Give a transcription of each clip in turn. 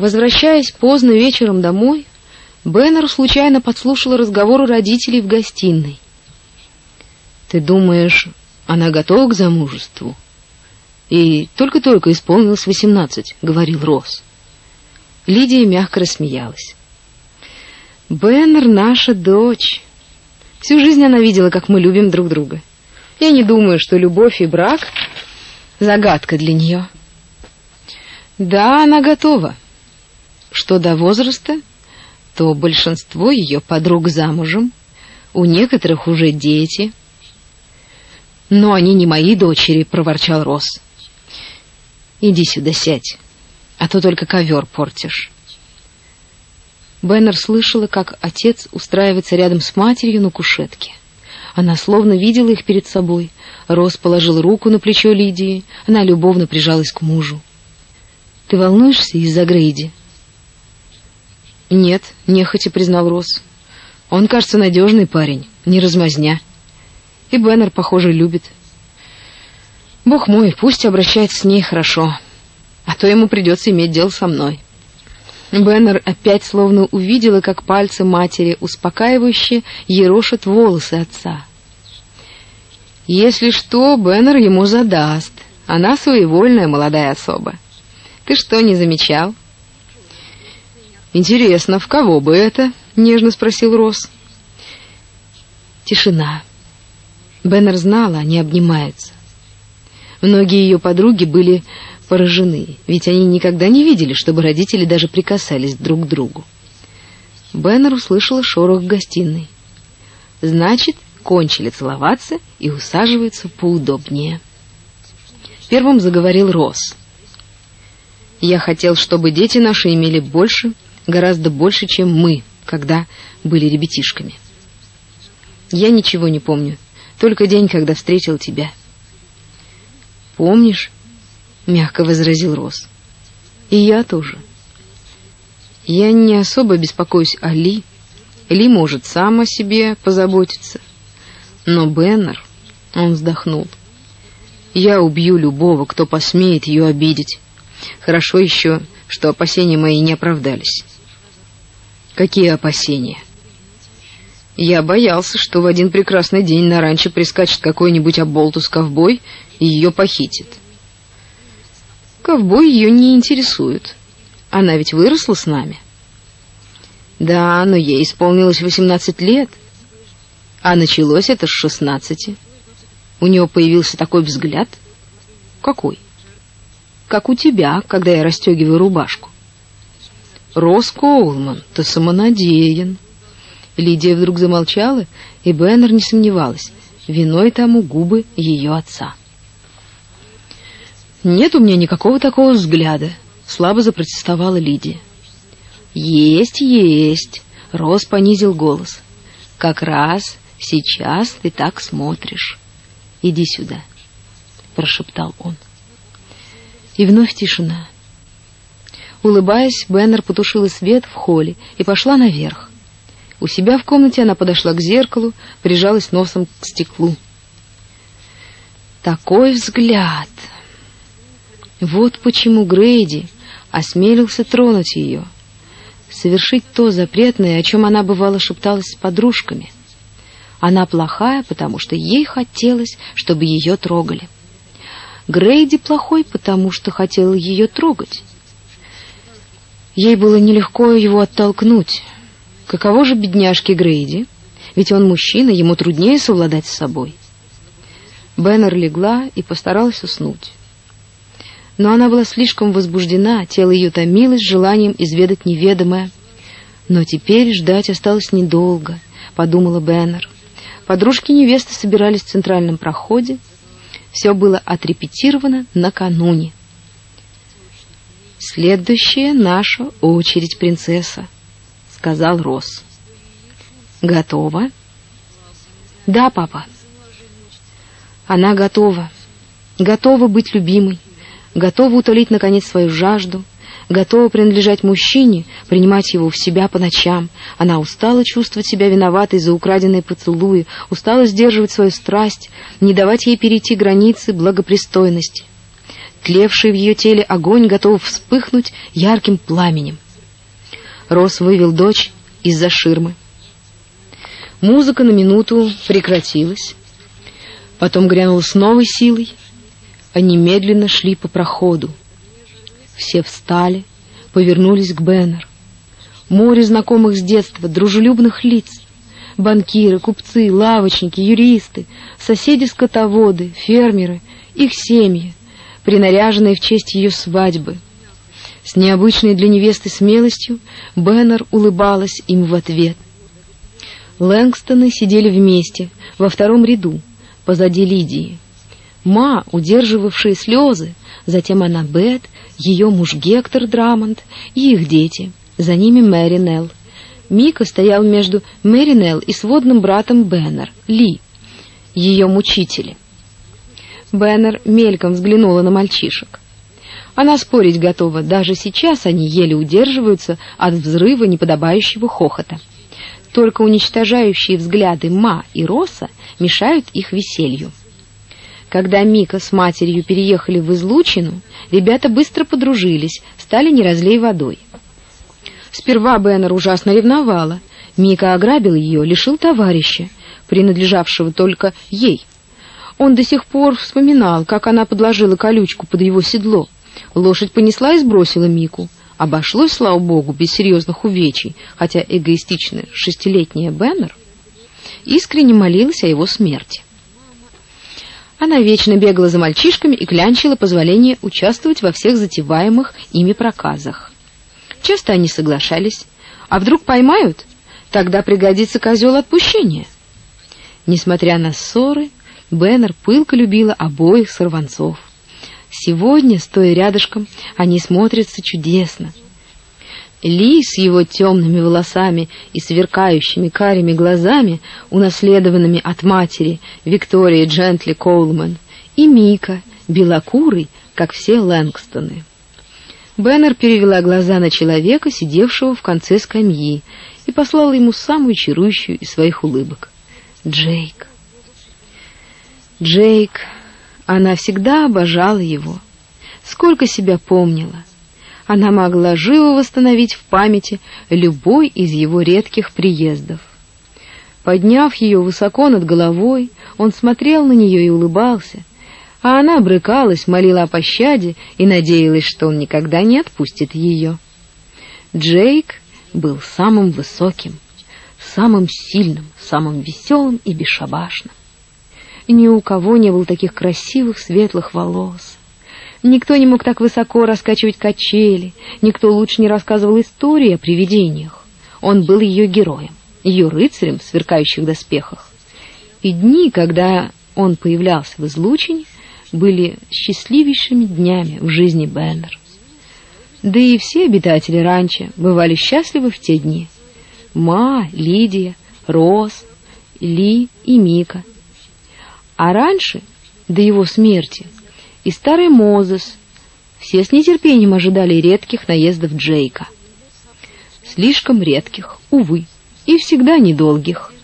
Возвращаясь поздно вечером домой, Беннер случайно подслушал разговор у родителей в гостиной. «Ты думаешь, она готова к замужеству?» «И только-только исполнилось восемнадцать», — говорил Росс. Лидия мягко рассмеялась. «Беннер наша дочь. Всю жизнь она видела, как мы любим друг друга. Я не думаю, что любовь и брак — загадка для нее». «Да, она готова. Что до возраста, то большинство ее подруг замужем, у некоторых уже дети. Но они не мои дочери, проворчал Росс. Иди сюда, сядь, а то только ковер портишь. Беннер слышала, как отец устраивается рядом с матерью на кушетке. Она словно видела их перед собой. Росс положил руку на плечо Лидии, она любовно прижалась к мужу. Ты волнуешься из-за Грейди? Нет, нехотя признал Росс. Он, кажется, надежный парень, не размазня. И Беннер, похоже, любит. Бог мой, пусть обращается с ней хорошо, а то ему придется иметь дело со мной. Беннер опять словно увидела, как пальцы матери успокаивающе ерошат волосы отца. Если что, Беннер ему задаст. Она своевольная молодая особа. Ты что, не замечал? Интересно, в кого бы это? нежно спросил Росс. Тишина. Беннер знала, они обнимаются. Многие ее подруги были поражены, ведь они никогда не видели, чтобы родители даже прикасались друг к другу. Беннер услышала шорох в гостиной. Значит, кончили целоваться и усаживаются поудобнее. Первым заговорил Росс. Я хотел, чтобы дети наши имели больше, гораздо больше, чем мы, когда были ребятишками. Я ничего не помню, только день, когда встретил тебя. Помнишь? мягко возразил Рос. И я тоже. Я не особо беспокоюсь о Ли. Ли может сам о себе позаботиться. Но Беннер, он вздохнул. Я убью любого, кто посмеет ее обидеть. Хорошо еще, что опасения мои не оправдались. Какие опасения? Я боялся, что в один прекрасный день на ранчо прискачет какой-нибудь оболтус-ковбой и ее похитит. Ковбой ее не интересует. Она ведь выросла с нами. Да, но ей исполнилось восемнадцать лет. А началось это с шестнадцати. У нее появился такой взгляд. Какой? как у тебя, когда я расстегиваю рубашку. Рос Коулман, ты самонадеян. Лидия вдруг замолчала, и Беннер не сомневалась, виной тому губы ее отца. Нет у меня никакого такого взгляда, слабо запротестовала Лидия. Есть, есть, Рос понизил голос. Как раз сейчас ты так смотришь. Иди сюда, прошептал он. И вновь тишина. Улыбаясь, Беннер потушила свет в холле и пошла наверх. У себя в комнате она подошла к зеркалу, прижалась носом к стеклу. Такой взгляд. Вот почему Грейди осмелился тронуть ее, совершить то запретное, о чем она бывало шепталась с подружками. Она плохая, потому что ей хотелось, чтобы ее трогали. Грейди плохой, потому что хотел ее трогать. Ей было нелегко его оттолкнуть. Каково же бедняжке Грейди? Ведь он мужчина, ему труднее совладать с собой. Беннер легла и постаралась уснуть. Но она была слишком возбуждена, тело ее томилось желанием изведать неведомое. Но теперь ждать осталось недолго, подумала Беннер. Подружки невесты собирались в центральном проходе, все было отрепетировано накануне. Следующая наша очередь, принцесса, сказал Росс. Готова? Да, папа. Она готова. Готова быть любимой, готова утолить наконец свою жажду, готова принадлежать мужчине, принимать его в себя по ночам. Она устала чувствовать себя виноватой за украденные поцелуи, устала сдерживать свою страсть, не давать ей перейти границы благопристойности. Тлевший в ее теле огонь готов вспыхнуть ярким пламенем. Рос вывел дочь из-за ширмы. Музыка на минуту прекратилась. Потом грянула с новой силой. Они медленно шли по проходу. Все встали, повернулись к Беннер. Море знакомых с детства, дружелюбных лиц. Банкиры, купцы, лавочники, юристы, соседи-скотоводы, фермеры, их семьи, принаряженные в честь ее свадьбы. С необычной для невесты смелостью Беннер улыбалась им в ответ. Лэнгстоны сидели вместе, во втором ряду, позади Лидии. Ма, удерживавшая слезы, затем Аннабет, ее муж Гектор Драмонт и их дети, за ними Мэри Нелл. Мика стоял между Мэри Нелл и сводным братом Беннер, Ли, ее мучители. Беннер мельком взглянула на мальчишек. Она спорить готова, даже сейчас они еле удерживаются от взрыва неподобающего хохота. Только уничтожающие взгляды Ма и Роса мешают их веселью. Когда Мика с матерью переехали в Излучину, ребята быстро подружились, стали не разлей водой. Сперва Беннер ужасно ревновала. Мика ограбил ее, лишил товарища, принадлежавшего только ей. Он до сих пор вспоминал, как она подложила колючку под его седло. Лошадь понесла и сбросила Мику. Обошлось, слава богу, без серьезных увечий, хотя эгоистичная шестилетняя Беннер искренне молилась о его смерти. Она вечно бегала за мальчишками и клянчила позволение участвовать во всех затеваемых ими проказах. Часто они соглашались. А вдруг поймают? Тогда пригодится козел отпущения. Несмотря на ссоры, Беннер пылко любила обоих сорванцов. Сегодня, стоя рядышком, они смотрятся чудесно. Ли с его темными волосами и сверкающими карими глазами, унаследованными от матери Виктории Джентли Коулман, и Мика, белокурый, как все Лэнгстоны. Беннер перевела глаза на человека, сидевшего в конце скамьи, и послала ему самую чарующую из своих улыбок. Джейк. Джейк. Она всегда обожала его. Сколько себя помнила. Она могла живо восстановить в памяти любой из его редких приездов. Подняв ее высоко над головой, он смотрел на нее и улыбался, а она брыкалась, молила о пощаде и надеялась, что он никогда не отпустит ее. Джейк был самым высоким, самым сильным, самым веселым и бесшабашным. Ни у кого не было таких красивых светлых волос. Никто не мог так высоко раскачивать качели, никто лучше не рассказывал истории о привидениях. Он был ее героем, ее рыцарем в сверкающих доспехах. И дни, когда он появлялся в излучине, были счастливейшими днями в жизни Беннер. Да и все обитатели ранчо бывали счастливы в те дни. Ма, Лидия, Рос, Ли и Мика. А раньше, до его смерти, и старый Мозес, все с нетерпением ожидали редких наездов Джейка. Слишком редких, увы, и всегда недолгих.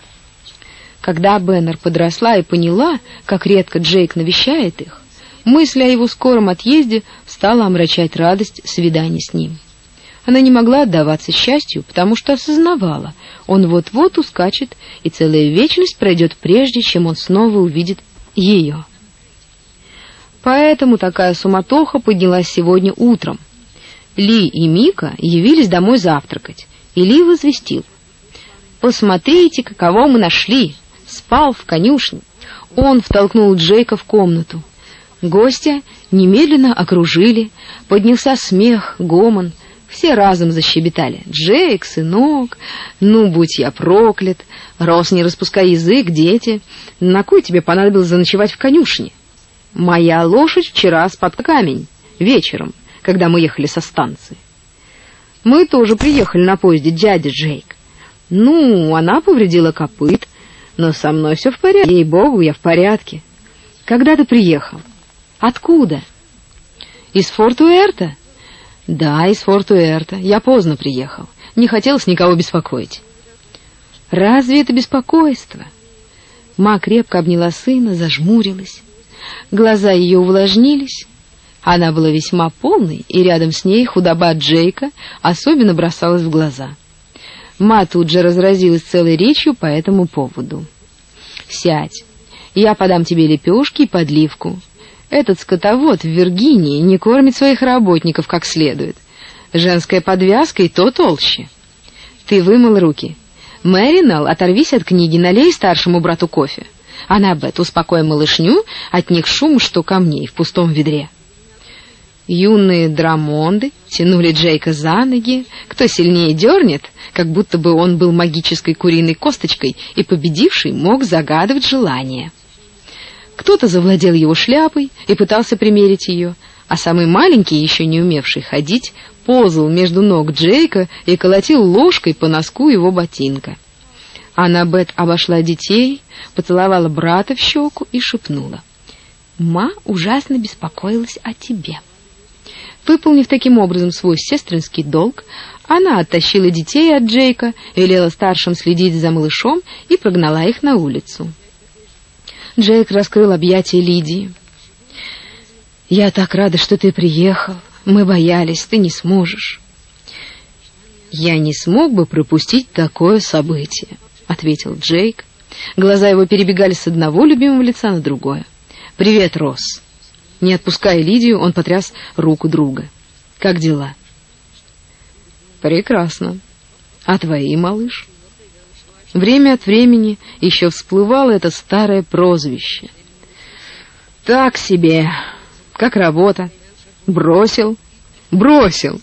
Когда Беннер подросла и поняла, как редко Джейк навещает их, мысль о его скором отъезде стала омрачать радость свидания с ним. Она не могла отдаваться счастью, потому что осознавала, он вот-вот ускачет, и целая вечность пройдет прежде, чем он снова увидит ее. Поэтому такая суматоха поднялась сегодня утром. Ли и Мика явились домой завтракать, и Ли возвестил. «Посмотрите, каково мы нашли! спал в конюшне. Он втолкнул Джейка в комнату. Гостя немедленно окружили, поднялся смех, гомон, все разом защебетали. «Джейк, сынок, ну, будь я проклят! Рос, не распускай язык, дети! На кой тебе понадобилось заночевать в конюшне? Моя лошадь вчера спад камень, вечером, когда мы ехали со станции. Мы тоже приехали на поезде дяди Джейк. Ну, она повредила копыт, но со мной все в порядке. Ей-богу, я в порядке. Когда ты приехал? Откуда? Из Форт-Уэрта? Да, из Форт-Уэрта. Я поздно приехал. Не хотелось никого беспокоить. Разве это беспокойство? Ма крепко обняла сына, зажмурилась. Глаза ее увлажнились. Она была весьма полной, и рядом с ней худоба Джейка особенно бросалась в глаза. Ма тут же разразилась целой речью по этому поводу. «Сядь, я подам тебе лепешки и подливку. Этот скотовод в Виргинии не кормит своих работников как следует. Женская подвязка и то толще. Ты вымыл руки. Мэринал, оторвись от книги, налей старшему брату кофе. Аннабет, успокой малышню, от них шум, что камней в пустом ведре. Юные драмонды тянули Джейка за ноги. Кто сильнее дернет, как будто бы он был магической куриной косточкой, и победивший мог загадывать желание. Кто-то завладел его шляпой и пытался примерить ее, а самый маленький, еще не умевший ходить, ползал между ног Джейка и колотил ложкой по носку его ботинка. Аннабет обошла детей, поцеловала брата в щеку и шепнула. «Ма ужасно беспокоилась о тебе». Выполнив таким образом свой сестринский долг, она оттащила детей от Джейка, велела старшим следить за малышом и прогнала их на улицу. Джейк раскрыл объятия Лидии. «Я так рада, что ты приехал. Мы боялись, ты не сможешь». «Я не смог бы пропустить такое событие», — ответил Джейк. Глаза его перебегали с одного любимого лица на другое. «Привет, Росс». Не отпуская Лидию, он потряс руку друга. «Как дела?» «Прекрасно. А твои, малыш?» Время от времени еще всплывало это старое прозвище. «Так себе. Как работа. Бросил. Бросил!»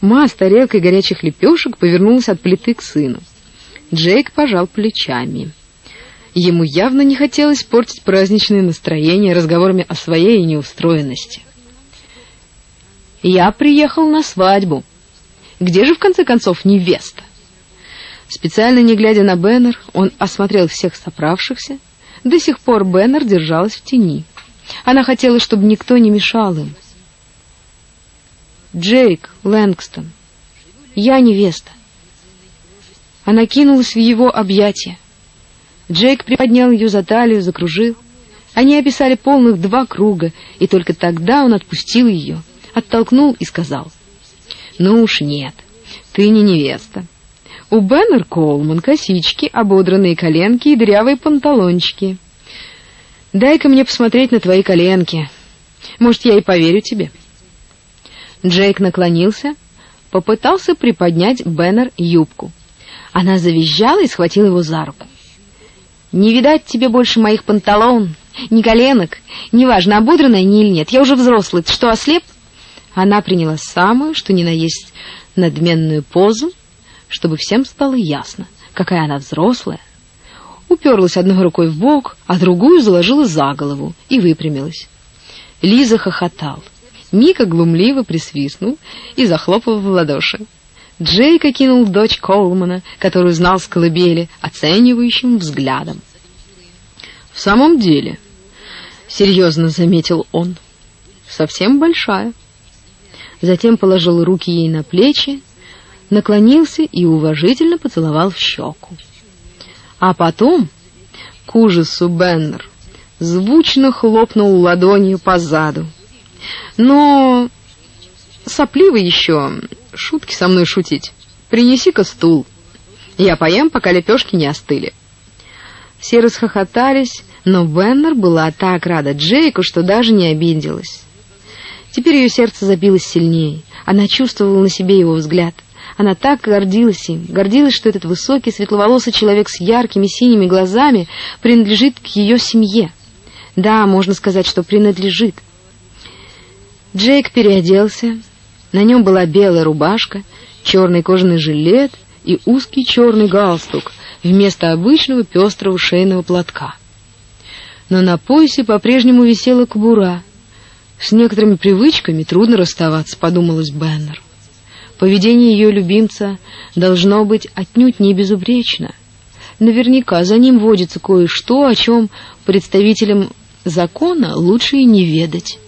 Ма с тарелкой горячих лепешек повернулась от плиты к сыну. Джейк пожал плечами. Ему явно не хотелось портить праздничное настроение разговорами о своей неустроенности. «Я приехал на свадьбу. Где же, в конце концов, невеста?» Специально не глядя на Беннер, он осмотрел всех собравшихся. До сих пор Беннер держалась в тени. Она хотела, чтобы никто не мешал им. «Джейк Лэнгстон, я невеста». Она кинулась в его объятия. Джейк приподнял ее за талию, закружил. Они описали полных два круга, и только тогда он отпустил ее, оттолкнул и сказал, «Ну уж нет, ты не невеста. У Беннер Коулман косички, ободранные коленки и дырявые панталончики. Дай-ка мне посмотреть на твои коленки. Может, я и поверю тебе». Джейк наклонился, попытался приподнять Беннер юбку. Она завизжала и схватила его за руку. Не видать тебе больше моих панталон, ни коленок, неважно, ободранная они или нет. Я уже взрослый, ты что, ослеп? Она приняла самую, что ни на есть, надменную позу, чтобы всем стало ясно, какая она взрослая. Уперлась одной рукой в бок, а другую заложила за голову и выпрямилась. Лиза хохотал. Мика глумливо присвистнул и захлопал в ладоши. Джейк окинул дочь Коулмана, которую знал с колыбели, оценивающим взглядом. «В самом деле», — серьезно заметил он, — «совсем большая». Затем положил руки ей на плечи, наклонился и уважительно поцеловал в щеку. А потом, к ужасу Беннер, звучно хлопнул ладонью по заду. «Но сопливый еще, шутки со мной шутить. Принеси-ка стул. Я поем, пока лепешки не остыли. Все расхохотались, но Беннер была так рада Джейку, что даже не обиделась. Теперь ее сердце забилось сильнее. Она чувствовала на себе его взгляд. Она так гордилась им, гордилась, что этот высокий, светловолосый человек с яркими синими глазами принадлежит к ее семье. Да, можно сказать, что принадлежит. Джейк переоделся, на нем была белая рубашка, черный кожаный жилет и узкий черный галстук вместо обычного пестрого шейного платка. Но на поясе по-прежнему висела кобура. С некоторыми привычками трудно расставаться, подумалось Беннер. Поведение ее любимца должно быть отнюдь не безупречно. Наверняка за ним водится кое-что, о чем представителям закона лучше и не ведать.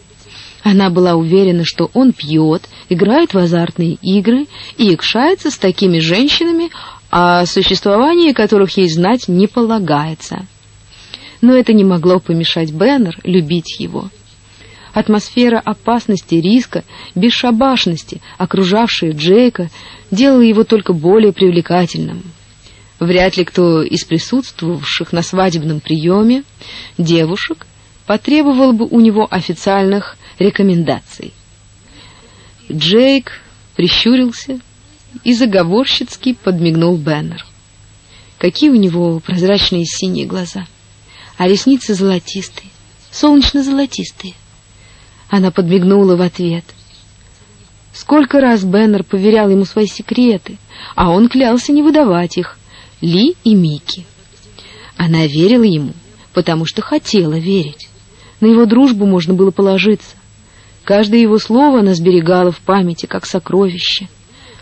Она была уверена, что он пьет, играет в азартные игры и якшается с такими женщинами, о существовании которых ей знать не полагается. Но это не могло помешать Беннер любить его. Атмосфера опасности, риска, бесшабашности, окружавшая Джейка, делала его только более привлекательным. Вряд ли кто из присутствовавших на свадебном приеме девушек потребовал бы у него официальных рекомендаций. Джейк прищурился и заговорщицки подмигнул Беннер. Какие у него прозрачные синие глаза, а ресницы золотистые, солнечно-золотистые. Она подмигнула в ответ. Сколько раз Беннер поверял ему свои секреты, а он клялся не выдавать их, Ли и Микки. Она верила ему, потому что хотела верить. На его дружбу можно было положиться. Каждое его слово она сберегала в памяти, как сокровище.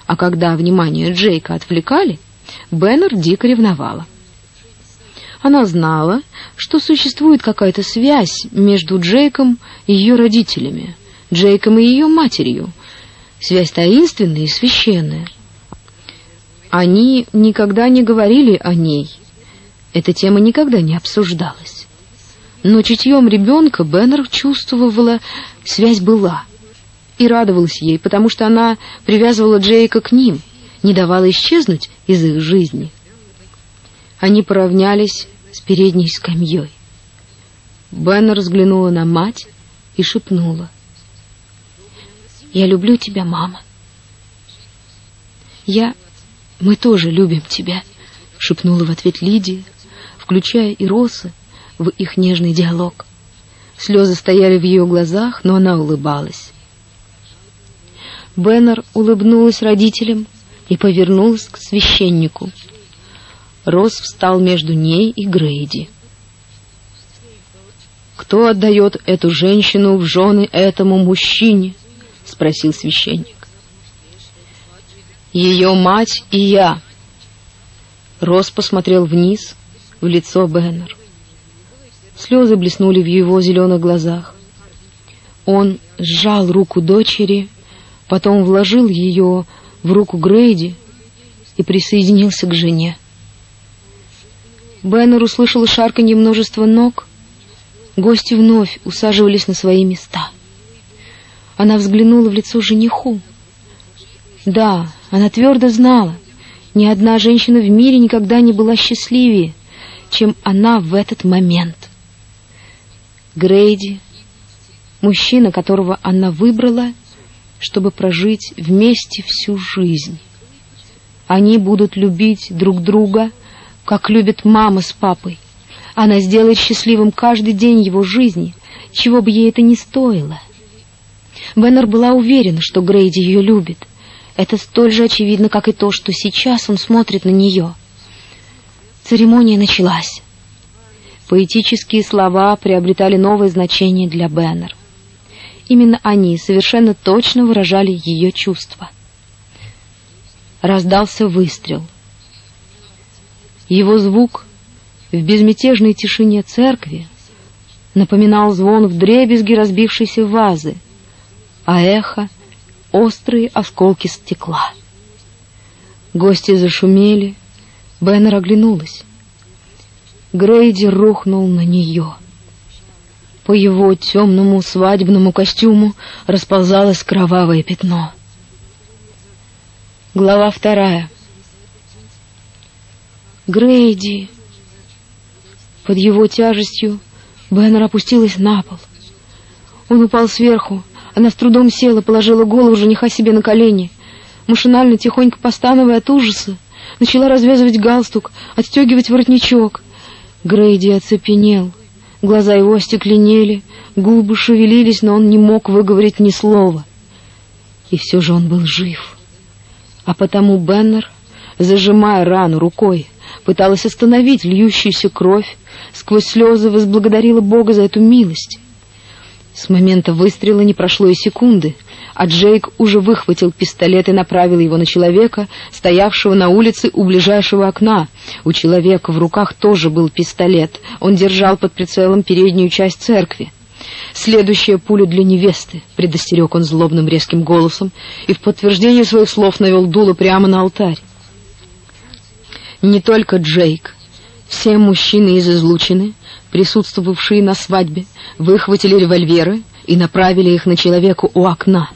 А когда внимание Джейка отвлекали, Беннер дико ревновала. Она знала, что существует какая-то связь между Джейком и ее родителями, Джейком и ее матерью. Связь таинственная и священная. Они никогда не говорили о ней. Эта тема никогда не обсуждалась. Но чутьем ребенка Беннер чувствовала, связь была. И радовалась ей, потому что она привязывала Джейка к ним, не давала исчезнуть из их жизни. Они поравнялись с передней скамьей. Беннер взглянула на мать и шепнула. «Я люблю тебя, мама». «Я... Мы тоже любим тебя», — шепнула в ответ Лидия, включая и Роса, в их нежный диалог. Слезы стояли в ее глазах, но она улыбалась. Беннер улыбнулась родителям и повернулась к священнику. Рос встал между ней и Грейди. «Кто отдает эту женщину в жены этому мужчине?» — спросил священник. «Ее мать и я». Рос посмотрел вниз, в лицо Беннер. Слезы блеснули в его зеленых глазах. Он сжал руку дочери, потом вложил ее в руку Грейди и присоединился к жене. Беннер услышал шарканье множества ног. Гости вновь усаживались на свои места. Она взглянула в лицо жениху. Да, она твердо знала, ни одна женщина в мире никогда не была счастливее, чем она в этот момент. Грейди, мужчина, которого она выбрала, чтобы прожить вместе всю жизнь. Они будут любить друг друга, как любит мама с папой. Она сделает счастливым каждый день его жизни, чего бы ей это ни стоило. Беннер была уверена, что Грейди ее любит. Это столь же очевидно, как и то, что сейчас он смотрит на нее. Церемония началась. Поэтические слова приобретали новое значение для Беннер. Именно они совершенно точно выражали ее чувства. Раздался выстрел. Его звук в безмятежной тишине церкви напоминал звон вдребезги разбившейся вазы, а эхо — острые осколки стекла. Гости зашумели, Беннер оглянулась. Грейди рухнул на нее. По его темному свадебному костюму расползалось кровавое пятно. Глава вторая. Грейди. Под его тяжестью Беннер опустилась на пол. Он упал сверху. Она с трудом села, положила голову жениха себе на колени. Машинально, тихонько постановая от ужаса, начала развязывать галстук, отстегивать воротничок — Грейди оцепенел. Глаза его остекленели, губы шевелились, но он не мог выговорить ни слова. И все же он был жив. А потому Беннер, зажимая рану рукой, пыталась остановить льющуюся кровь, сквозь слезы возблагодарила Бога за эту милость. С момента выстрела не прошло и секунды, а Джейк уже выхватил пистолет и направил его на человека, стоявшего на улице у ближайшего окна. У человека в руках тоже был пистолет. Он держал под прицелом переднюю часть церкви. «Следующая пуля для невесты», — предостерег он злобным резким голосом и в подтверждение своих слов навел дуло прямо на алтарь. Не только Джейк. Все мужчины из излучины, присутствовавшие на свадьбе, выхватили револьверы и направили их на человека у окна.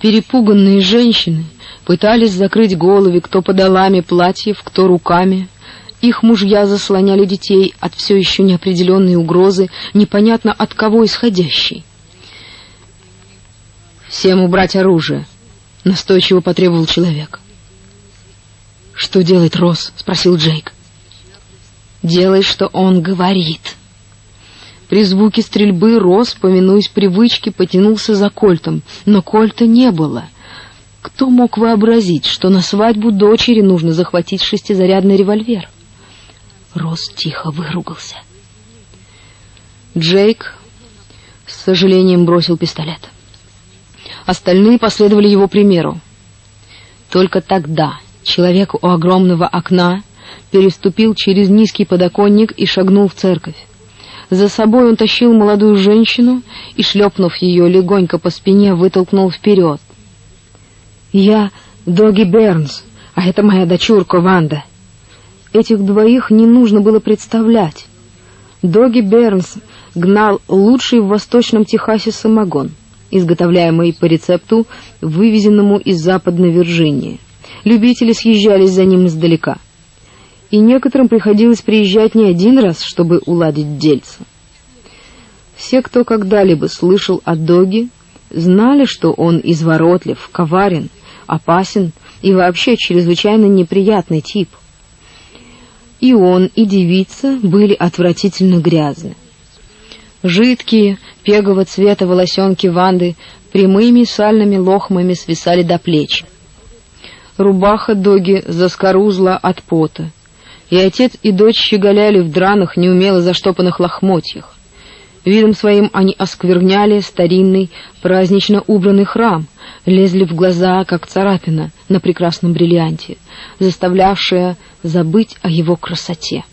Перепуганные женщины пытались закрыть головы кто подолами платьев, кто руками. Их мужья заслоняли детей от все еще неопределенной угрозы, непонятно от кого исходящей. «Всем убрать оружие», — настойчиво потребовал человек. «Что делает Росс?» — спросил Джейк. «Делай, что он говорит». При звуке стрельбы Росс, повинуясь привычке, потянулся за кольтом, но кольта не было. Кто мог вообразить, что на свадьбу дочери нужно захватить шестизарядный револьвер? Росс тихо выругался. Джейк с сожалением бросил пистолет. Остальные последовали его примеру. Только тогда человек у огромного окна переступил через низкий подоконник и шагнул в церковь. За собой он тащил молодую женщину и, шлепнув ее легонько по спине, вытолкнул вперед. «Я Доги Бернс, а это моя дочурка Ванда». Этих двоих не нужно было представлять. Доги Бернс гнал лучший в Восточном Техасе самогон, изготовляемый по рецепту, вывезенному из Западной Вирджинии. Любители съезжались за ним издалека и некоторым приходилось приезжать не один раз, чтобы уладить дельце. Все, кто когда-либо слышал о Доге, знали, что он изворотлив, коварен, опасен и вообще чрезвычайно неприятный тип. И он, и девица были отвратительно грязны. Жидкие, пегового цвета волосенки Ванды прямыми сальными лохмами свисали до плеч. Рубаха Доги заскорузла от пота, и отец и дочь щеголяли в драных, неумело заштопанных лохмотьях. Видом своим они оскверняли старинный, празднично убранный храм, лезли в глаза, как царапина на прекрасном бриллианте, заставлявшая забыть о его красоте.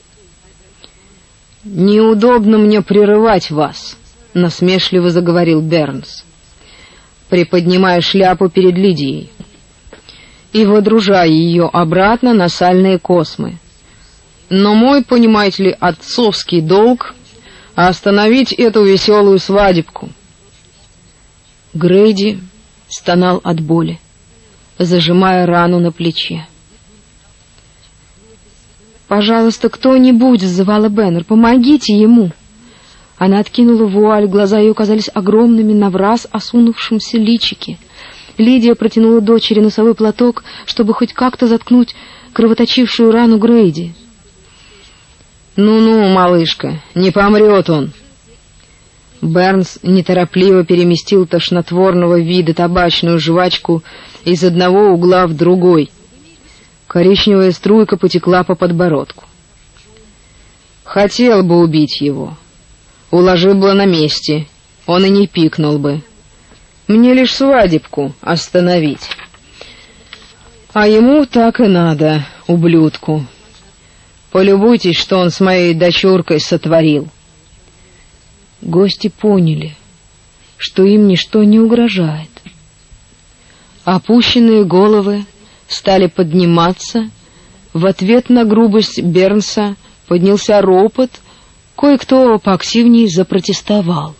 «Неудобно мне прерывать вас», — насмешливо заговорил Бернс, приподнимая шляпу перед Лидией и водружая ее обратно на сальные космы. Но мой, понимаете ли, отцовский долг — остановить эту веселую свадебку. Грейди стонал от боли, зажимая рану на плече. «Пожалуйста, кто-нибудь!» — зазывала Беннер. «Помогите ему!» Она откинула вуаль, глаза ее казались огромными на враз осунувшемся личике. Лидия протянула дочери носовой платок, чтобы хоть как-то заткнуть кровоточившую рану Грейди. «Ну-ну, малышка, не помрет он!» Бернс неторопливо переместил тошнотворного вида табачную жвачку из одного угла в другой. Коричневая струйка потекла по подбородку. «Хотел бы убить его. Уложил бы на месте, он и не пикнул бы. Мне лишь свадебку остановить. А ему так и надо, ублюдку». Полюбуйтесь, что он с моей дочуркой сотворил. Гости поняли, что им ничто не угрожает. Опущенные головы стали подниматься. В ответ на грубость Бернса поднялся ропот, кое-кто поактивнее запротестовал.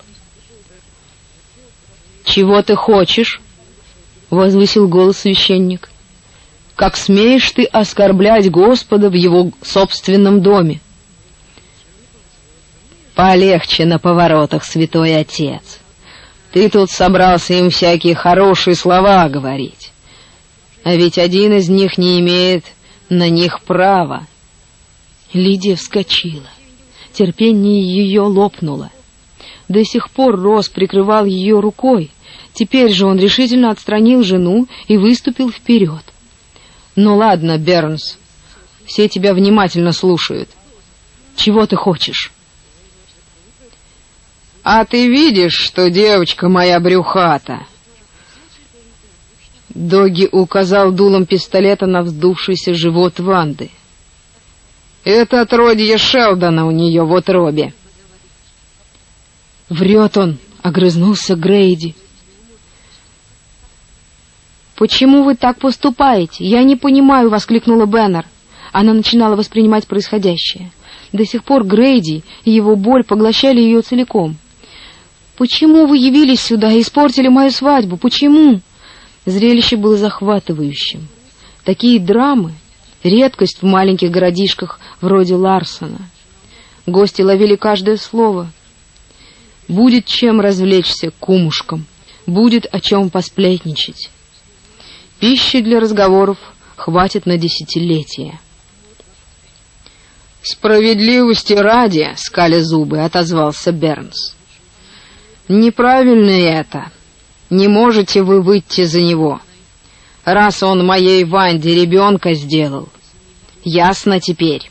«Чего ты хочешь?» — возвысил голос священник. Как смеешь ты оскорблять Господа в его собственном доме? Полегче на поворотах, святой отец. Ты тут собрался им всякие хорошие слова говорить. А ведь один из них не имеет на них права. Лидия вскочила. Терпение ее лопнуло. До сих пор Рос прикрывал ее рукой. Теперь же он решительно отстранил жену и выступил вперед. Ну ладно, Бернс. Все тебя внимательно слушают. Чего ты хочешь? А ты видишь, что девочка моя брюхата? Доги указал дулом пистолета на вздувшийся живот Ванды. Это отродье Шелдона у нее в утробе. Врет он, огрызнулся Грейди. «Почему вы так поступаете? Я не понимаю!» — воскликнула Беннер. Она начинала воспринимать происходящее. До сих пор Грейди и его боль поглощали ее целиком. Почему вы явились сюда и испортили мою свадьбу? Почему? Зрелище было захватывающим. Такие драмы — редкость в маленьких городишках вроде Ларсона. Гости ловили каждое слово. Будет чем развлечься кумушкам, будет о чем посплетничать. Пищи для разговоров хватит на десятилетия. «Справедливости ради», — скали зубы, — отозвался Бернс. «Неправильно это. Не можете вы выйти за него, раз он моей Ванде ребенка сделал. Ясно теперь».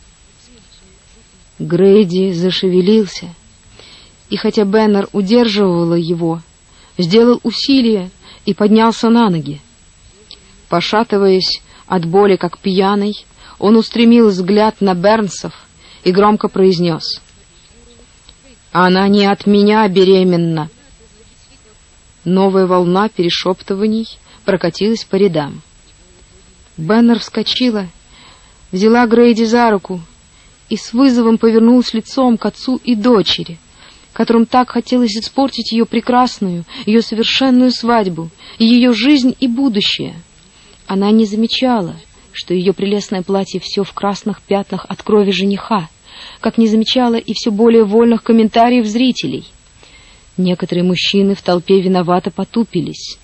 Грейди зашевелился, и хотя Беннер удерживала его, сделал усилие и поднялся на ноги. Пошатываясь от боли, как пьяный, он устремил взгляд на Бернсов и громко произнес. «Она не от меня беременна!» Новая волна перешептываний прокатилась по рядам. Беннер вскочила, взяла Грейди за руку и с вызовом повернулась лицом к отцу и дочери, которым так хотелось испортить ее прекрасную, ее совершенную свадьбу, ее жизнь и будущее. Она не замечала — что ее прелестное платье все в красных пятнах от крови жениха, как не замечала и все более вольных комментариев зрителей. Некоторые мужчины в толпе виновато потупились.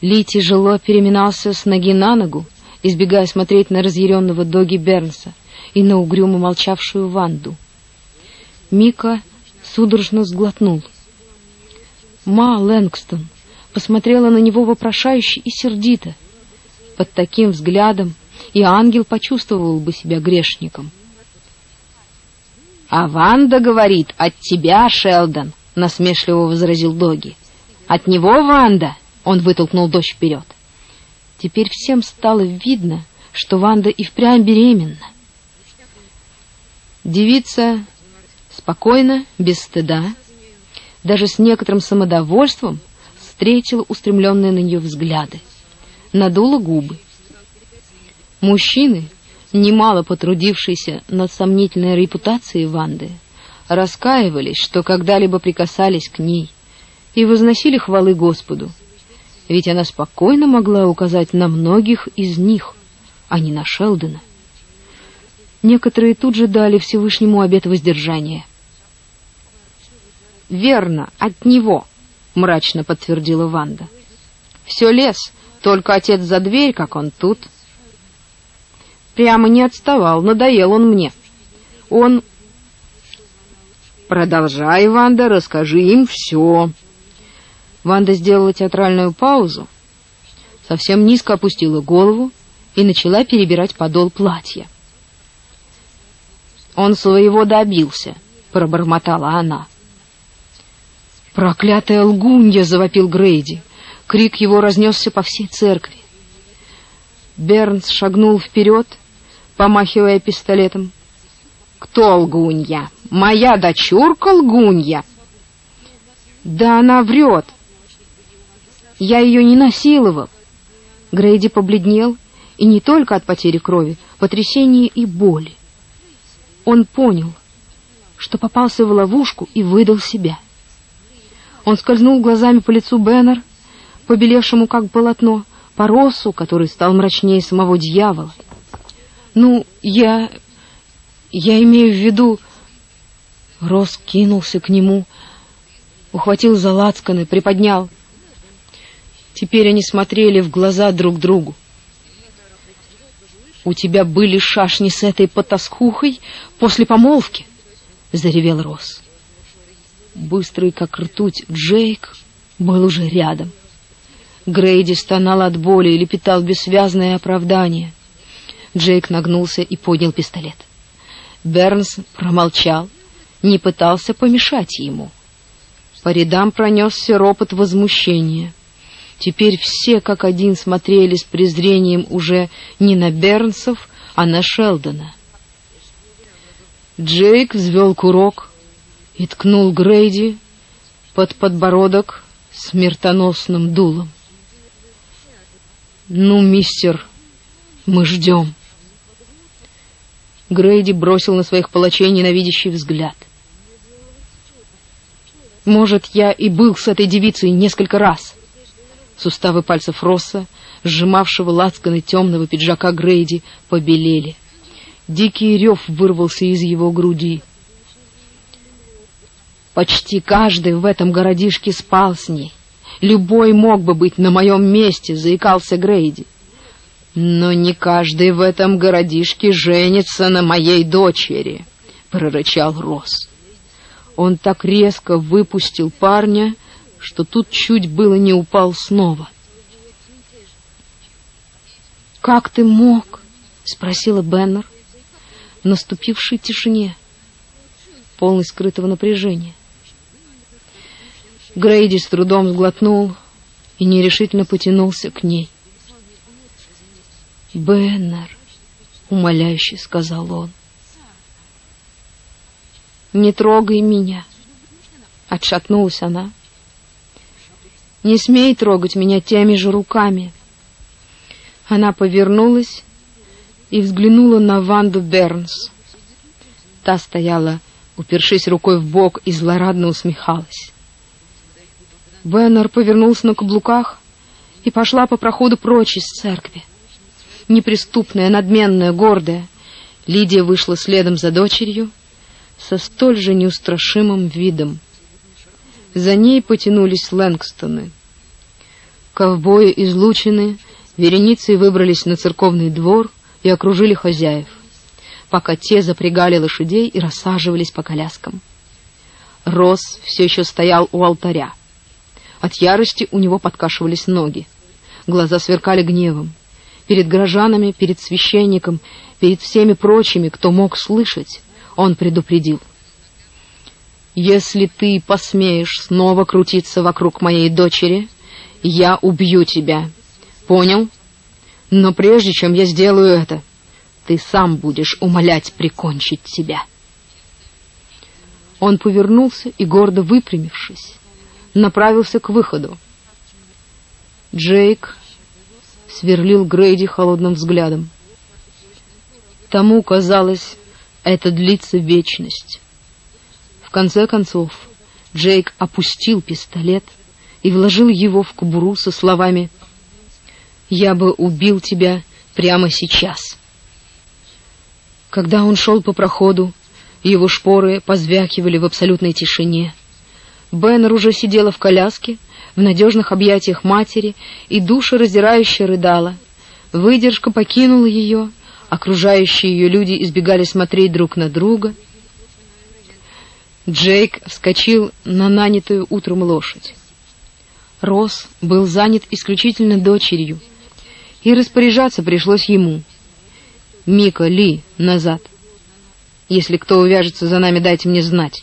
Ли тяжело переминался с ноги на ногу, избегая смотреть на разъяренного Доги Бернса и на угрюмо молчавшую Ванду. Мика судорожно сглотнул. Ма Лэнгстон посмотрела на него вопрошающе и сердито — под таким взглядом и ангел почувствовал бы себя грешником. «А Ванда говорит, от тебя, Шелдон!» — насмешливо возразил Доги. «От него, Ванда!» — он вытолкнул дочь вперед. Теперь всем стало видно, что Ванда и впрямь беременна. Девица спокойно, без стыда, даже с некоторым самодовольством встретила устремленные на нее взгляды надула губы. Мужчины, немало потрудившиеся над сомнительной репутацией Ванды, раскаивались, что когда-либо прикасались к ней, и возносили хвалы Господу, ведь она спокойно могла указать на многих из них, а не на Шелдона. Некоторые тут же дали Всевышнему обет воздержания. «Верно, от него», — мрачно подтвердила Ванда. «Все лез, только отец за дверь, как он тут. Прямо не отставал, надоел он мне. Он... Продолжай, Ванда, расскажи им все. Ванда сделала театральную паузу, совсем низко опустила голову и начала перебирать подол платья. Он своего добился, пробормотала она. Проклятая лгунья, завопил Грейди. Крик его разнесся по всей церкви. Бернс шагнул вперед, помахивая пистолетом. «Кто лгунья? Моя дочурка лгунья!» «Да она врет!» «Я ее не насиловал!» Грейди побледнел, и не только от потери крови, потрясения и боли. Он понял, что попался в ловушку и выдал себя. Он скользнул глазами по лицу Беннер, побелевшему как полотно, по росу, который стал мрачнее самого дьявола. Ну, я... я имею в виду... Рос кинулся к нему, ухватил за лацканы, приподнял. Теперь они смотрели в глаза друг другу. «У тебя были шашни с этой потаскухой после помолвки?» — заревел Рос. Быстрый, как ртуть, Джейк был уже рядом. Грейди стонал от боли и лепетал бессвязное оправдание. Джейк нагнулся и поднял пистолет. Бернс промолчал, не пытался помешать ему. По рядам пронесся ропот возмущения. Теперь все как один смотрели с презрением уже не на Бернсов, а на Шелдона. Джейк взвел курок и ткнул Грейди под подбородок смертоносным дулом. «Ну, мистер, мы ждем». Грейди бросил на своих палачей ненавидящий взгляд. Может, я и был с этой девицей несколько раз. Суставы пальцев Росса, сжимавшего лацканы темного пиджака Грейди, побелели. Дикий рев вырвался из его груди. Почти каждый в этом городишке спал с ней. Любой мог бы быть на моем месте, заикался Грейди. Но не каждый в этом городишке женится на моей дочери, прорычал Росс. Он так резко выпустил парня, что тут чуть было не упал снова. «Как ты мог?» — спросила Беннер в наступившей тишине, полной скрытого напряжения. Грейди с трудом сглотнул и нерешительно потянулся к ней. «Беннер», — умоляюще сказал он, не трогай меня. Отшатнулась она. Не смей трогать меня теми же руками. Она повернулась и взглянула на Ванду Бернс. Та стояла, упершись рукой в бок, и злорадно усмехалась. Беннер повернулся на каблуках и пошла по проходу прочь из церкви. Неприступная, надменная, гордая, Лидия вышла следом за дочерью, со столь же неустрашимым видом. За ней потянулись Лэнгстоны. Ковбои излучены, вереницей выбрались на церковный двор и окружили хозяев, пока те запрягали лошадей и рассаживались по коляскам. Росс все еще стоял у алтаря. От ярости у него подкашивались ноги. Глаза сверкали гневом. Перед горожанами, перед священником, перед всеми прочими, кто мог слышать, он предупредил. «Если ты посмеешь снова крутиться вокруг моей дочери, я убью тебя. Понял? Но прежде чем я сделаю это, ты сам будешь умолять прикончить тебя». Он повернулся и, гордо выпрямившись, направился к выходу. Джейк сверлил Грейди холодным взглядом. Тому казалось, это длится вечность. В конце концов, Джейк опустил пистолет и вложил его в кобуру со словами «Я бы убил тебя прямо сейчас». Когда он шел по проходу, его шпоры позвякивали в абсолютной тишине. Беннер уже сидела в коляске, в надежных объятиях матери, и душа раздирающе рыдала. Выдержка покинула ее, Окружающие ее люди избегали смотреть друг на друга. Джейк вскочил на нанятую утром лошадь. Росс был занят исключительно дочерью, и распоряжаться пришлось ему. «Мика, Ли, назад. Если кто увяжется за нами, дайте мне знать.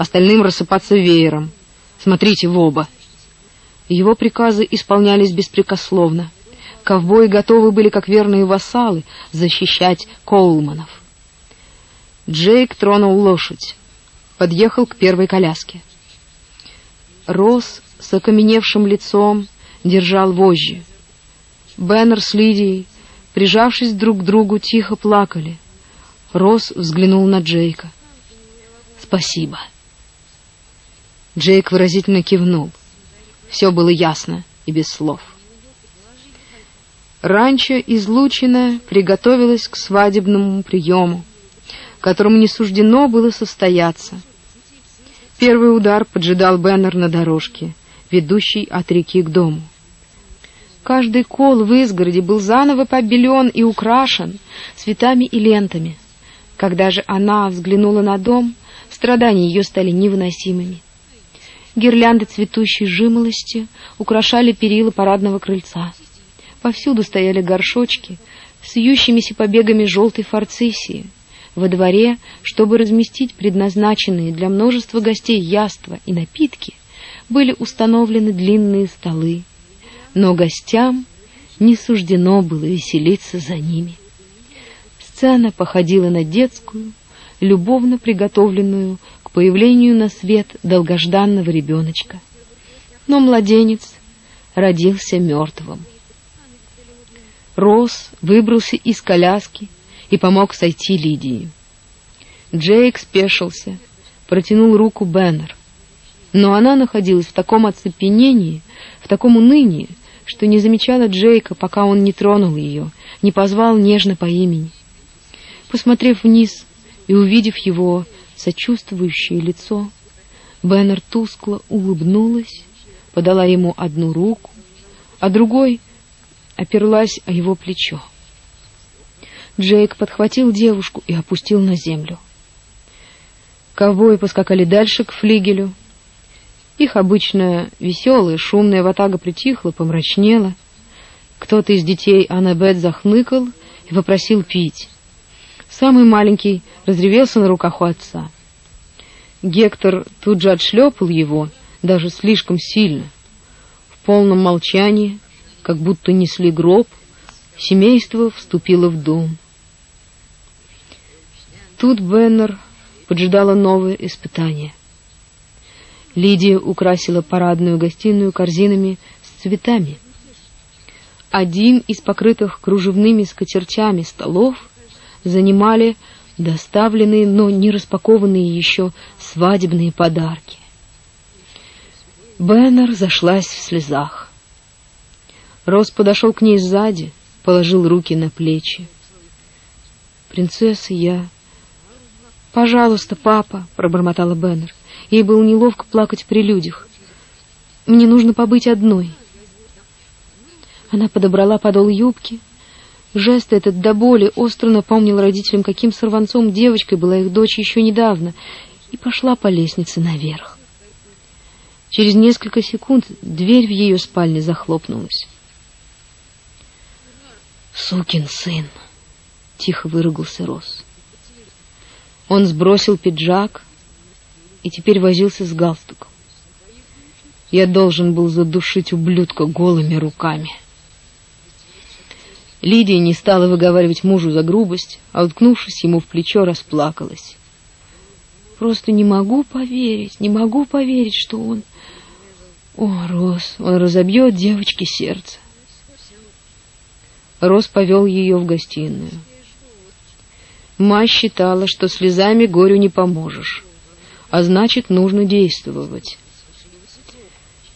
Остальным рассыпаться веером. Смотрите в оба». Его приказы исполнялись беспрекословно. Ковбои готовы были, как верные вассалы, защищать Коулманов. Джейк тронул лошадь, подъехал к первой коляске. Рос с окаменевшим лицом держал вожжи. Беннер с Лидией, прижавшись друг к другу, тихо плакали. Рос взглянул на Джейка. «Спасибо». Джейк выразительно кивнул. Все было ясно и без слов. Ранчо излучина приготовилась к свадебному приему, которому не суждено было состояться. Первый удар поджидал Беннер на дорожке, ведущей от реки к дому. Каждый кол в изгороде был заново побелен и украшен цветами и лентами. Когда же она взглянула на дом, страдания ее стали невыносимыми. Гирлянды цветущей жимолости украшали перила парадного крыльца. Повсюду стояли горшочки с вьющимися побегами желтой форцисии. Во дворе, чтобы разместить предназначенные для множества гостей яства и напитки, были установлены длинные столы. Но гостям не суждено было веселиться за ними. Сцена походила на детскую, любовно приготовленную к появлению на свет долгожданного ребеночка. Но младенец родился мертвым. Росс выбрался из коляски и помог сойти Лидии. Джейк спешился, протянул руку Беннер. Но она находилась в таком оцепенении, в таком унынии, что не замечала Джейка, пока он не тронул ее, не позвал нежно по имени. Посмотрев вниз и увидев его сочувствующее лицо, Беннер тускло улыбнулась, подала ему одну руку, а другой оперлась о его плечо. Джейк подхватил девушку и опустил на землю. Ковбои поскакали дальше к флигелю. Их обычная веселая, шумная ватага притихла, помрачнела. Кто-то из детей Аннабет захныкал и попросил пить. Самый маленький разревелся на руках у отца. Гектор тут же отшлепал его, даже слишком сильно. В полном молчании, как будто несли гроб, семейство вступило в дом. Тут Беннер поджидало новое испытание. Лидия украсила парадную гостиную корзинами с цветами. Один из покрытых кружевными скатертями столов занимали доставленные, но не распакованные еще свадебные подарки. Беннер зашлась в слезах. Рос подошел к ней сзади, положил руки на плечи. «Принцесса, я...» «Пожалуйста, папа», — пробормотала Беннер. Ей было неловко плакать при людях. «Мне нужно побыть одной». Она подобрала подол юбки, Жест этот до боли остро напомнил родителям, каким сорванцом девочкой была их дочь еще недавно, и пошла по лестнице наверх. Через несколько секунд дверь в ее спальне захлопнулась. «Сукин сын!» — тихо выругался Рос. Он сбросил пиджак и теперь возился с галстуком. Я должен был задушить ублюдка голыми руками. Лидия не стала выговаривать мужу за грубость, а, уткнувшись ему в плечо, расплакалась. «Просто не могу поверить, не могу поверить, что он... О, Рос, он разобьет девочке сердце». Рос повел ее в гостиную. Ма считала, что слезами горю не поможешь, а значит, нужно действовать.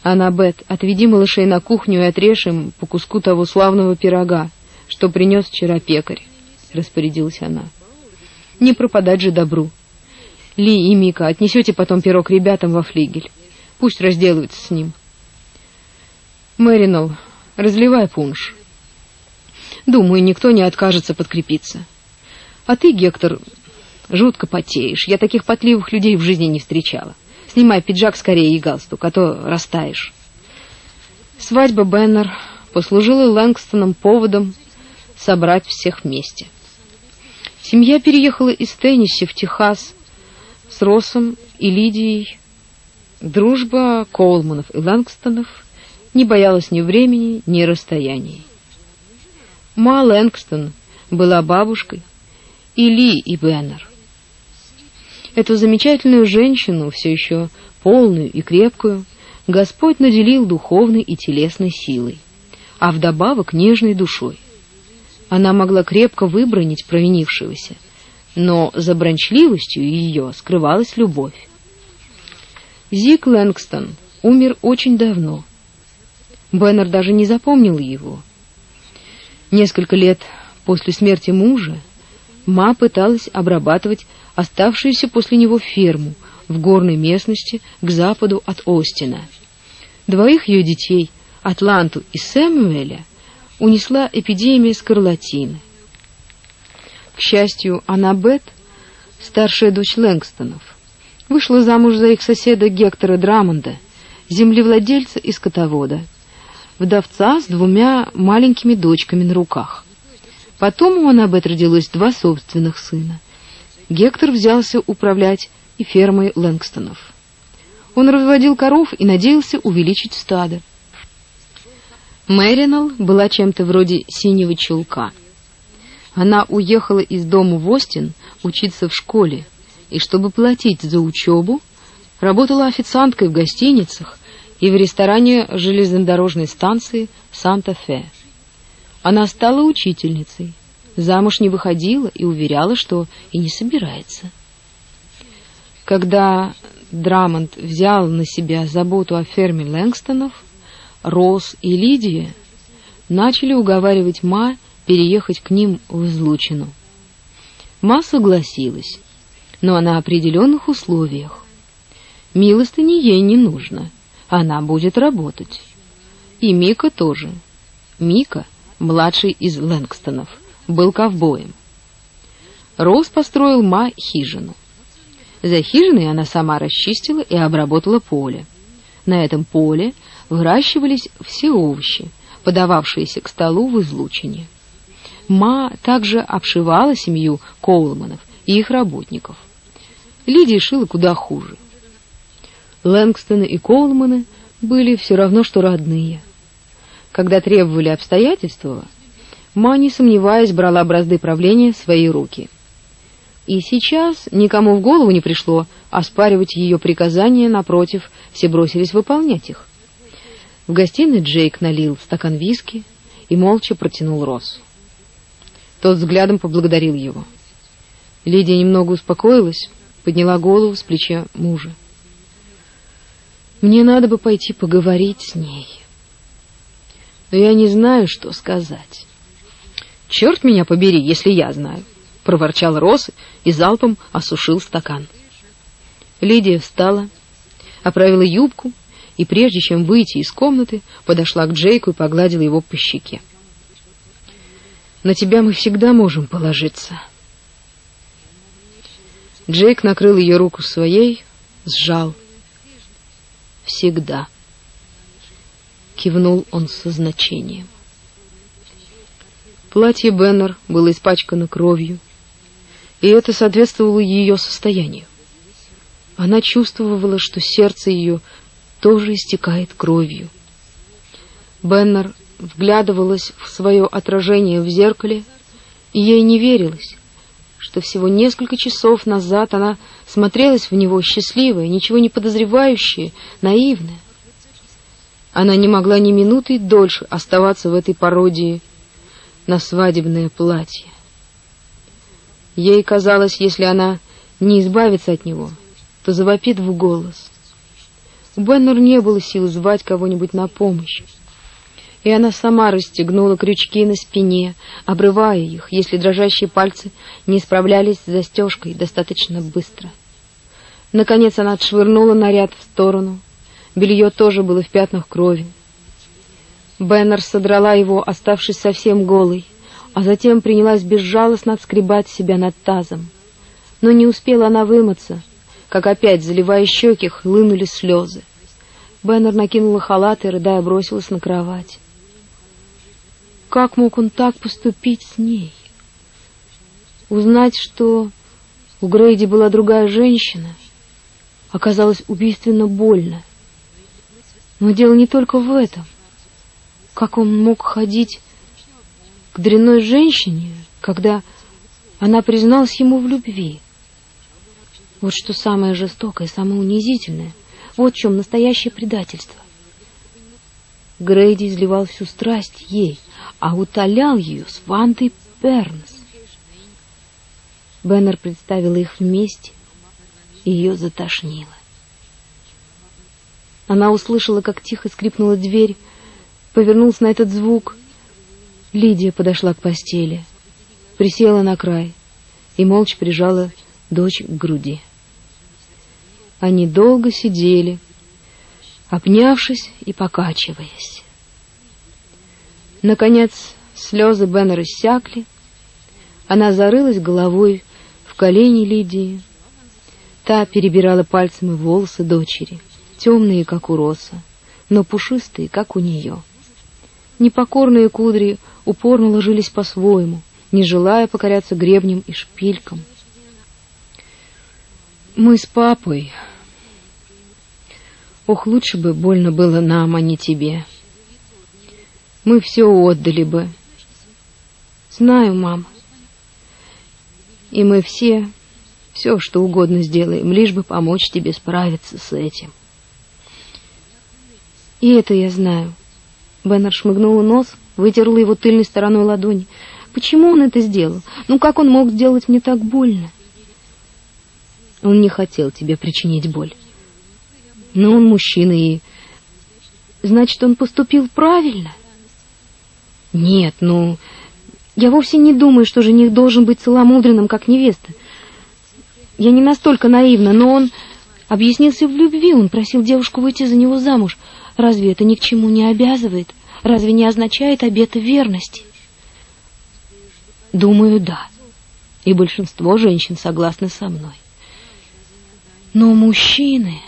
«Аннабет, отведи малышей на кухню и отрежь им по куску того славного пирога, что принес вчера пекарь, распорядилась она. Не пропадать же добру. Ли и Мика, отнесете потом пирог ребятам во флигель. Пусть разделаются с ним. Мэринал, разливай пунш. Думаю, никто не откажется подкрепиться. А ты, Гектор, жутко потеешь. Я таких потливых людей в жизни не встречала. Снимай пиджак скорее и галстук, а то растаешь. Свадьба Беннер послужила Лэнгстоном поводом собрать всех вместе. Семья переехала из Теннесси в Техас с Россом и Лидией. Дружба Коулманов и Лэнгстонов не боялась ни времени, ни расстояний. Ма Лэнгстон была бабушкой, и Ли, и Беннер. Эту замечательную женщину, все еще полную и крепкую, Господь наделил духовной и телесной силой, а вдобавок нежной душой. Она могла крепко выбронить провинившегося, но за брончливостью ее скрывалась любовь. Зик Лэнгстон умер очень давно. Беннер даже не запомнил его. Несколько лет после смерти мужа Ма пыталась обрабатывать оставшуюся после него ферму в горной местности к западу от Остина. Двоих ее детей, Атланту и Сэмюэля, унесла эпидемия скарлатины. К счастью, Аннабет, старшая дочь Лэнгстонов, вышла замуж за их соседа Гектора Драмонда, землевладельца и скотовода, вдовца с двумя маленькими дочками на руках. Потом у Аннабет родилось два собственных сына. Гектор взялся управлять и фермой Лэнгстонов. Он разводил коров и надеялся увеличить стадо. Мэринал была чем-то вроде синего чулка. Она уехала из дома в Остин учиться в школе, и чтобы платить за учебу, работала официанткой в гостиницах и в ресторане железнодорожной станции Санта-Фе. Она стала учительницей, замуж не выходила и уверяла, что и не собирается. Когда Драмонт взял на себя заботу о ферме Лэнгстонов, Росс и Лидия начали уговаривать Ма переехать к ним в излучину. Ма согласилась, но на определенных условиях. Милостыни ей не нужно, она будет работать. И Мика тоже. Мика, младший из Лэнгстонов, был ковбоем. Роуз построил Ма хижину. За хижиной она сама расчистила и обработала поле. На этом поле выращивались все овощи, подававшиеся к столу в излучине. Ма также обшивала семью Коулманов и их работников. Лидия шила куда хуже. Лэнгстоны и Коулманы были все равно, что родные. Когда требовали обстоятельства, Ма, не сомневаясь, брала бразды правления в свои руки. И сейчас никому в голову не пришло оспаривать ее приказания, напротив, все бросились выполнять их. В гостиной Джейк налил стакан виски и молча протянул Россу. Тот взглядом поблагодарил его. Лидия немного успокоилась, подняла голову с плеча мужа. Мне надо бы пойти поговорить с ней. Но я не знаю, что сказать. Черт меня побери, если я знаю, проворчал Росс и залпом осушил стакан. Лидия встала, оправила юбку и прежде чем выйти из комнаты, подошла к Джейку и погладила его по щеке. На тебя мы всегда можем положиться. Джейк накрыл ее руку своей, сжал всегда. Кивнул он со значением. Платье Беннер было испачкано кровью, и это соответствовало ее состоянию. Она чувствовала, что сердце ее тоже истекает кровью. Беннер вглядывалась в свое отражение в зеркале, и ей не верилось, что всего несколько часов назад она смотрелась в него счастливая, ничего не подозревающая, наивная. Она не могла ни минуты дольше оставаться в этой пародии на свадебное платье. Ей казалось, если она не избавится от него, то завопит в голос. У Беннер не было сил звать кого-нибудь на помощь и она сама расстегнула крючки на спине, обрывая их, если дрожащие пальцы не справлялись с застежкой достаточно быстро. Наконец она отшвырнула наряд в сторону. Белье тоже было в пятнах крови. Беннер содрала его, оставшись совсем голой, а затем принялась безжалостно отскребать себя над тазом. Но не успела она вымыться, как опять, заливая щеки, хлынули слезы. Беннер накинула халат и, рыдая, бросилась на кровать. Как мог он так поступить с ней? Узнать, что у Грейди была другая женщина, оказалось убийственно больно. Но дело не только в этом. Как он мог ходить к дрянной женщине, когда она призналась ему в любви? Вот что самое жестокое, самое унизительное. Вот в чем настоящее предательство. Грейди изливал всю страсть ей, а утолял ее с Вантой Пернс. Беннер представила их вместе, и ее затошнило. Она услышала, как тихо скрипнула дверь, повернулась на этот звук. Лидия подошла к постели, присела на край и молча прижала дочь к груди. Они долго сидели, обнявшись и покачиваясь. Наконец, слезы Бена рассякли. Она зарылась головой в колени Лидии. Та перебирала пальцами волосы дочери, темные, как у роса, но пушистые, как у нее. Непокорные кудри упорно ложились по-своему, не желая покоряться гребням и шпилькам. Мы с папой. Ох, лучше бы больно было нам, а не тебе мы все отдали бы. Знаю, мама. И мы все все, что угодно сделаем, лишь бы помочь тебе справиться с этим. И это я знаю. Беннер шмыгнула нос, вытерла его тыльной стороной ладони. Почему он это сделал? Ну как он мог сделать мне так больно? Он не хотел тебе причинить боль. Но он мужчина и... Значит, он поступил правильно? Нет, ну... Я вовсе не думаю, что жених должен быть целомудренным, как невеста. Я не настолько наивна, но он объяснился в любви, он просил девушку выйти за него замуж. Разве это ни к чему не обязывает? Разве не означает обета верности? Думаю, да. И большинство женщин согласны со мной. Но мужчины...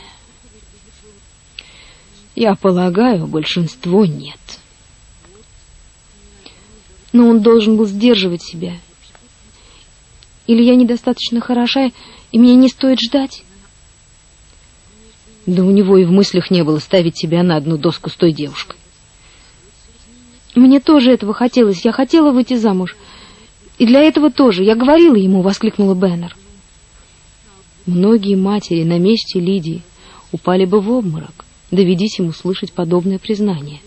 Я полагаю, большинство нет. Но он должен был сдерживать себя. Или я недостаточно хороша, и мне не стоит ждать? Да у него и в мыслях не было ставить себя на одну доску с той девушкой. Мне тоже этого хотелось. Я хотела выйти замуж. И для этого тоже. Я говорила ему, воскликнула Беннер. Многие матери на месте Лидии упали бы в обморок, доведись ему слышать подобное признание.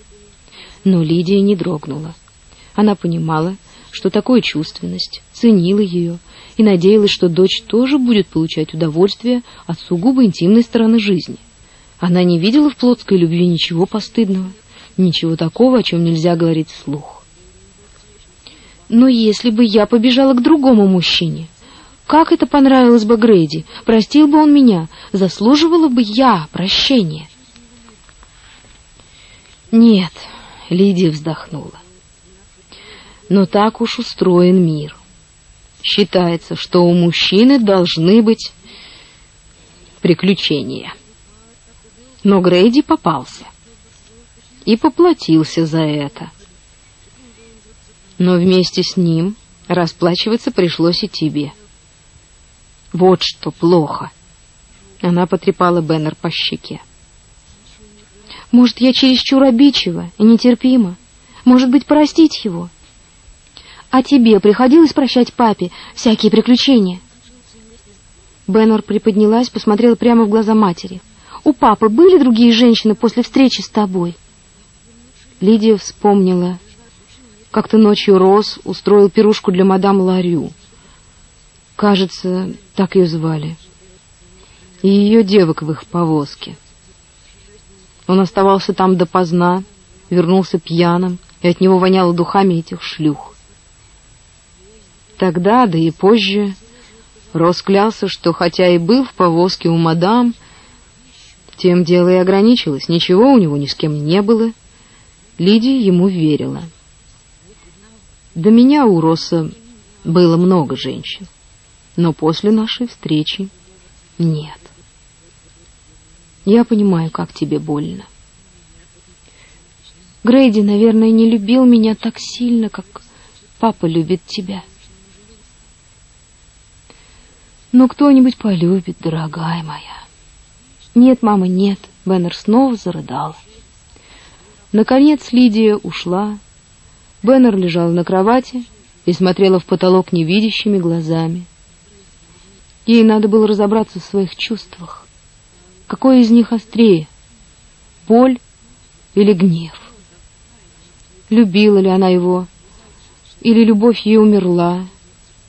Но Лидия не дрогнула. Она понимала, что такую чувственность, ценила ее и надеялась, что дочь тоже будет получать удовольствие от сугубо интимной стороны жизни. Она не видела в плотской любви ничего постыдного, ничего такого, о чем нельзя говорить вслух. Но если бы я побежала к другому мужчине, как это понравилось бы Грейди? Простил бы он меня, заслуживала бы я прощения. Нет, Лидия вздохнула. Но так уж устроен мир. Считается, что у мужчины должны быть приключения. Но Грейди попался и поплатился за это. Но вместе с ним расплачиваться пришлось и тебе. Вот что плохо. Она потрепала Беннер по щеке. Может, я чересчур обидчива и нетерпима? Может быть, простить его? А тебе приходилось прощать папе всякие приключения? Беннер приподнялась, посмотрела прямо в глаза матери. У папы были другие женщины после встречи с тобой? Лидия вспомнила. Как-то ночью Рос устроил пирушку для мадам Ларю. Кажется, так ее звали. И ее девок в их повозке. Он оставался там допоздна, вернулся пьяным, и от него воняло духами этих шлюх. Тогда, да и позже, Рос клялся, что хотя и был в повозке у мадам, тем дело и ограничилось, ничего у него ни с кем не было. Лидия ему верила. До меня у Роса было много женщин но после нашей встречи нет. Я понимаю, как тебе больно. Грейди, наверное, не любил меня так сильно, как папа любит тебя. Но кто-нибудь полюбит, дорогая моя. Нет, мама, нет. Беннер снова зарыдал. Наконец Лидия ушла. Беннер лежал на кровати и смотрела в потолок невидящими глазами. Ей надо было разобраться в своих чувствах. Какое из них острее? Боль или гнев? Любила ли она его? Или любовь ее умерла,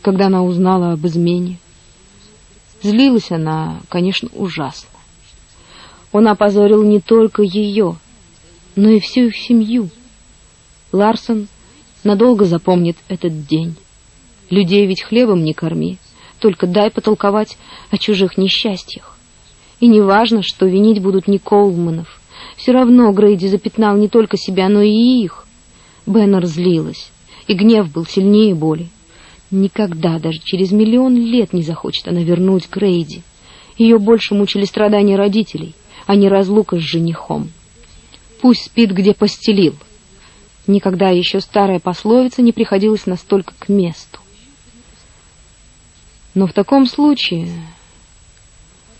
когда она узнала об измене? Злилась она, конечно, ужасно. Он опозорил не только ее, но и всю их семью. Ларсон надолго запомнит этот день. Людей ведь хлебом не корми. Только дай потолковать о чужих несчастьях. И не важно, что винить будут не Колманов. Все равно Грейди запятнал не только себя, но и их. Беннер злилась, и гнев был сильнее боли. Никогда, даже через миллион лет не захочет она вернуть Грейди. Ее больше мучили страдания родителей, а не разлука с женихом. Пусть спит, где постелил. Никогда еще старая пословица не приходилась настолько к месту. Но в таком случае,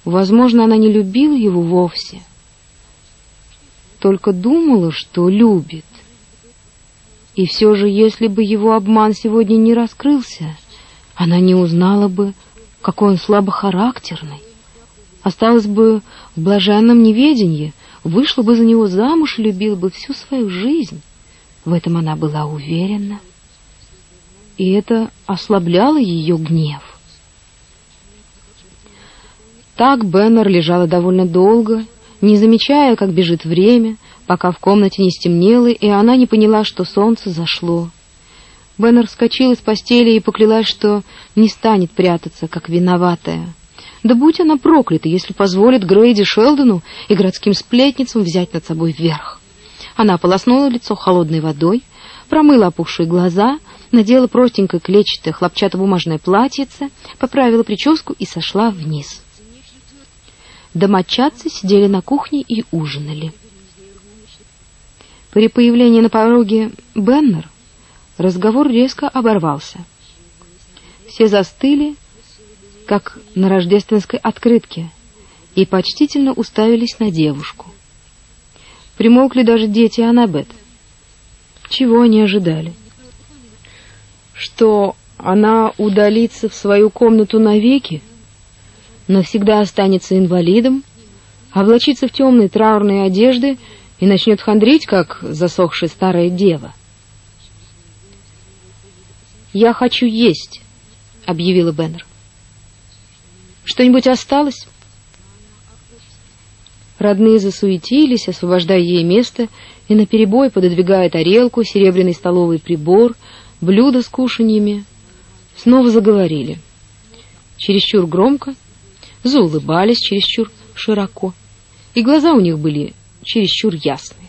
возможно, она не любила его вовсе, только думала, что любит. И все же, если бы его обман сегодня не раскрылся, она не узнала бы, какой он слабохарактерный. Осталась бы в блаженном неведении, вышла бы за него замуж и любила бы всю свою жизнь. В этом она была уверена. И это ослабляло ее гнев. Так Беннер лежала довольно долго, не замечая, как бежит время, пока в комнате не стемнело, и она не поняла, что солнце зашло. Беннер вскочила с постели и поклялась, что не станет прятаться, как виноватая. Да будь она проклята, если позволит Грейди Шелдону и городским сплетницам взять над собой верх. Она полоснула лицо холодной водой, промыла опухшие глаза, надела простенькое клетчатое хлопчатобумажное платьице, поправила прическу и сошла вниз. Домочадцы сидели на кухне и ужинали. При появлении на пороге Беннер разговор резко оборвался. Все застыли, как на рождественской открытке, и почтительно уставились на девушку. Примолкли даже дети Анабет. Чего они ожидали? Что она удалится в свою комнату навеки, навсегда останется инвалидом, облачится в темные траурные одежды и начнет хандрить, как засохшая старая дева. «Я хочу есть», — объявила Беннер. «Что-нибудь осталось?» Родные засуетились, освобождая ей место, и наперебой пододвигая тарелку, серебряный столовый прибор, блюдо с кушаньями. Снова заговорили. Чересчур громко, заулыбались чересчур широко, и глаза у них были чересчур ясные.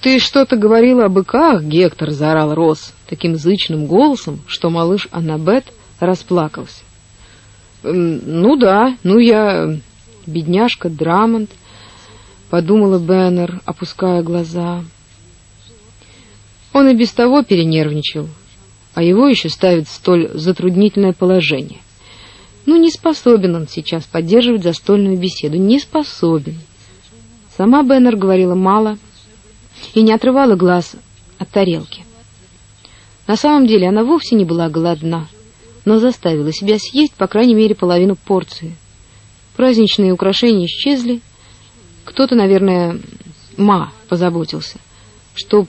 «Ты что-то говорила о быках, Гектор!» — заорал Рос таким зычным голосом, что малыш Аннабет расплакался. «Ну да, ну я... бедняжка Драмонт», — подумала Беннер, опуская глаза. Он и без того перенервничал, а его еще ставит в столь затруднительное положение. Ну, не способен он сейчас поддерживать застольную беседу, не способен. Сама Беннер говорила мало и не отрывала глаз от тарелки. На самом деле она вовсе не была голодна, но заставила себя съесть по крайней мере половину порции. Праздничные украшения исчезли. Кто-то, наверное, ма позаботился, чтоб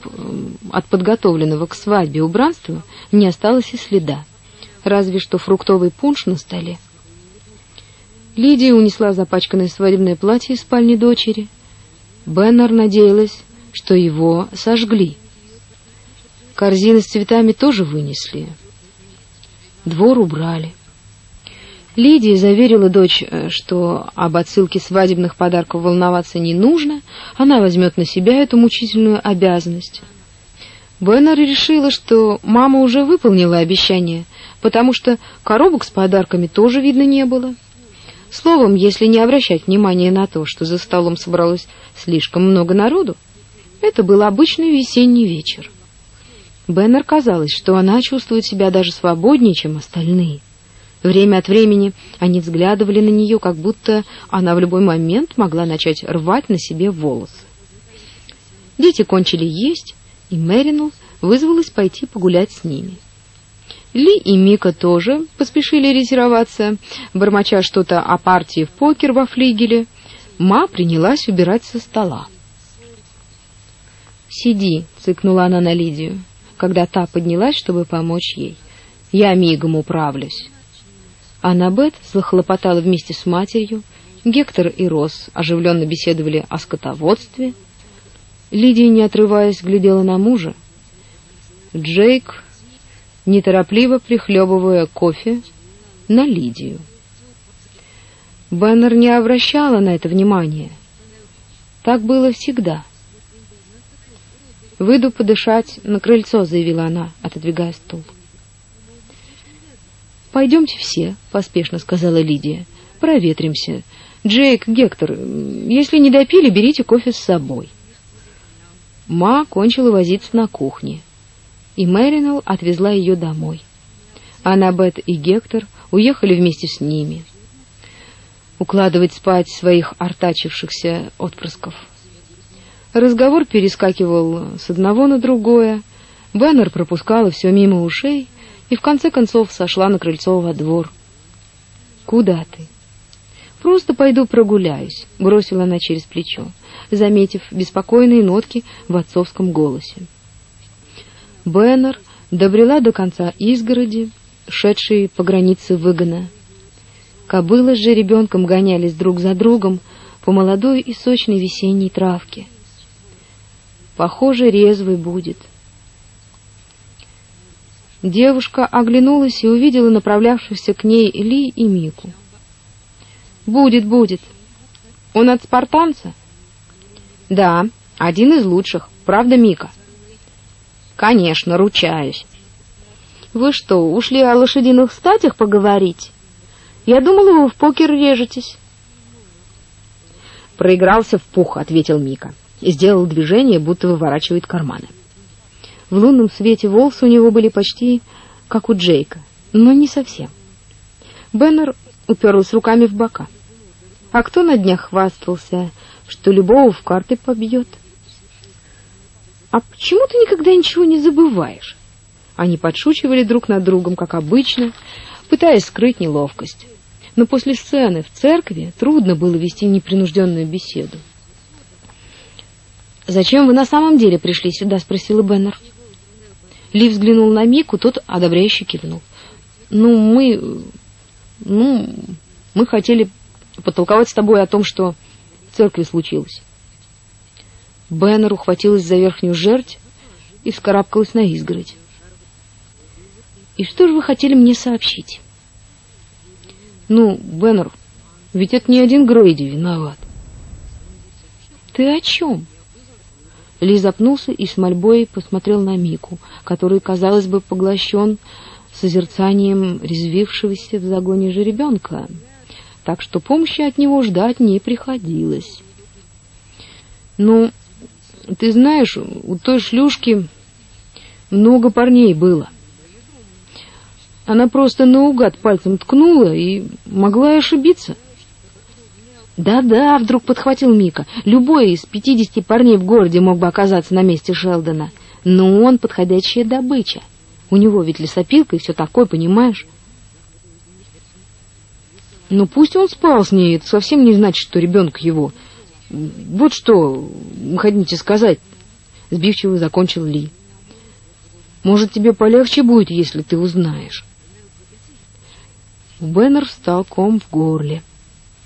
от подготовленного к свадьбе убранства не осталось и следа разве что фруктовый пунш на столе. Лидия унесла запачканное свадебное платье из спальни дочери. Беннер надеялась, что его сожгли. Корзины с цветами тоже вынесли. Двор убрали. Лидия заверила дочь, э, что об отсылке свадебных подарков волноваться не нужно, она возьмет на себя эту мучительную обязанность. Беннер решила, что мама уже выполнила обещание, потому что коробок с подарками тоже видно не было. Словом, если не обращать внимания на то, что за столом собралось слишком много народу, это был обычный весенний вечер. Беннер казалось, что она чувствует себя даже свободнее, чем остальные. Время от времени они взглядывали на нее, как будто она в любой момент могла начать рвать на себе волосы. Дети кончили есть, и Мэринул вызвалась пойти погулять с ними. Ли и Мика тоже поспешили ретироваться, бормоча что-то о партии в покер во флигеле. Ма принялась убирать со стола. «Сиди», — цыкнула она на Лидию, когда та поднялась, чтобы помочь ей. «Я мигом управлюсь». Аннабет захлопотала вместе с матерью, Гектор и Рос оживленно беседовали о скотоводстве. Лидия, не отрываясь, глядела на мужа. Джейк неторопливо прихлебывая кофе, на Лидию. Беннер не обращала на это внимания. Так было всегда. «Выйду подышать на крыльцо», — заявила она, отодвигая стул. «Пойдемте все», — поспешно сказала Лидия. «Проветримся. Джейк, Гектор, если не допили, берите кофе с собой». Ма кончила возиться на кухне и Мэринелл отвезла ее домой. Аннабет и Гектор уехали вместе с ними. Укладывать спать своих артачившихся отпрысков. Разговор перескакивал с одного на другое. Беннер пропускала все мимо ушей и в конце концов сошла на крыльцо во двор. «Куда ты?» «Просто пойду прогуляюсь», — бросила она через плечо, заметив беспокойные нотки в отцовском голосе. Беннер добрела до конца изгороди, шедшей по границе выгона. Кобылы с жеребенком гонялись друг за другом по молодой и сочной весенней травке. Похоже, резвый будет. Девушка оглянулась и увидела направлявшихся к ней Ли и Мику. Будет, будет. Он от спартанца? Да, один из лучших. Правда, Мика? Конечно, ручаюсь. Вы что, ушли о лошадиных статях поговорить? Я думала, вы в покер режетесь. Проигрался в пух, ответил Мика и сделал движение, будто выворачивает карманы. В лунном свете волосы у него были почти как у Джейка, но не совсем. Беннер уперлась руками в бока. А кто на днях хвастался, что любого в карты побьет? А почему ты никогда ничего не забываешь? Они подшучивали друг над другом, как обычно, пытаясь скрыть неловкость. Но после сцены в церкви трудно было вести непринужденную беседу. «Зачем вы на самом деле пришли сюда?» — спросила Беннер. Ли взглянул на Мику, тот одобряюще кивнул. «Ну, мы... ну, мы хотели потолковать с тобой о том, что в церкви случилось. Беннер ухватилась за верхнюю жердь и вскарабкалась на изгородь. И что же вы хотели мне сообщить? Ну, Беннер, ведь это не один Грейди виноват. Ты о чем? Ли запнулся и с мольбой посмотрел на Мику, который, казалось бы, поглощен созерцанием резвившегося в загоне жеребенка так что помощи от него ждать не приходилось. Ну, ты знаешь, у той шлюшки много парней было. Она просто наугад пальцем ткнула и могла и ошибиться. Да-да, вдруг подхватил Мика. Любой из пятидесяти парней в городе мог бы оказаться на месте Шелдона, но он подходящая добыча. У него ведь лесопилка и все такое, понимаешь? Ну пусть он спал с ней, это совсем не значит, что ребенок его. Вот что вы хотите сказать, сбивчиво закончил Ли. Может, тебе полегче будет, если ты узнаешь. Беннер встал ком в горле.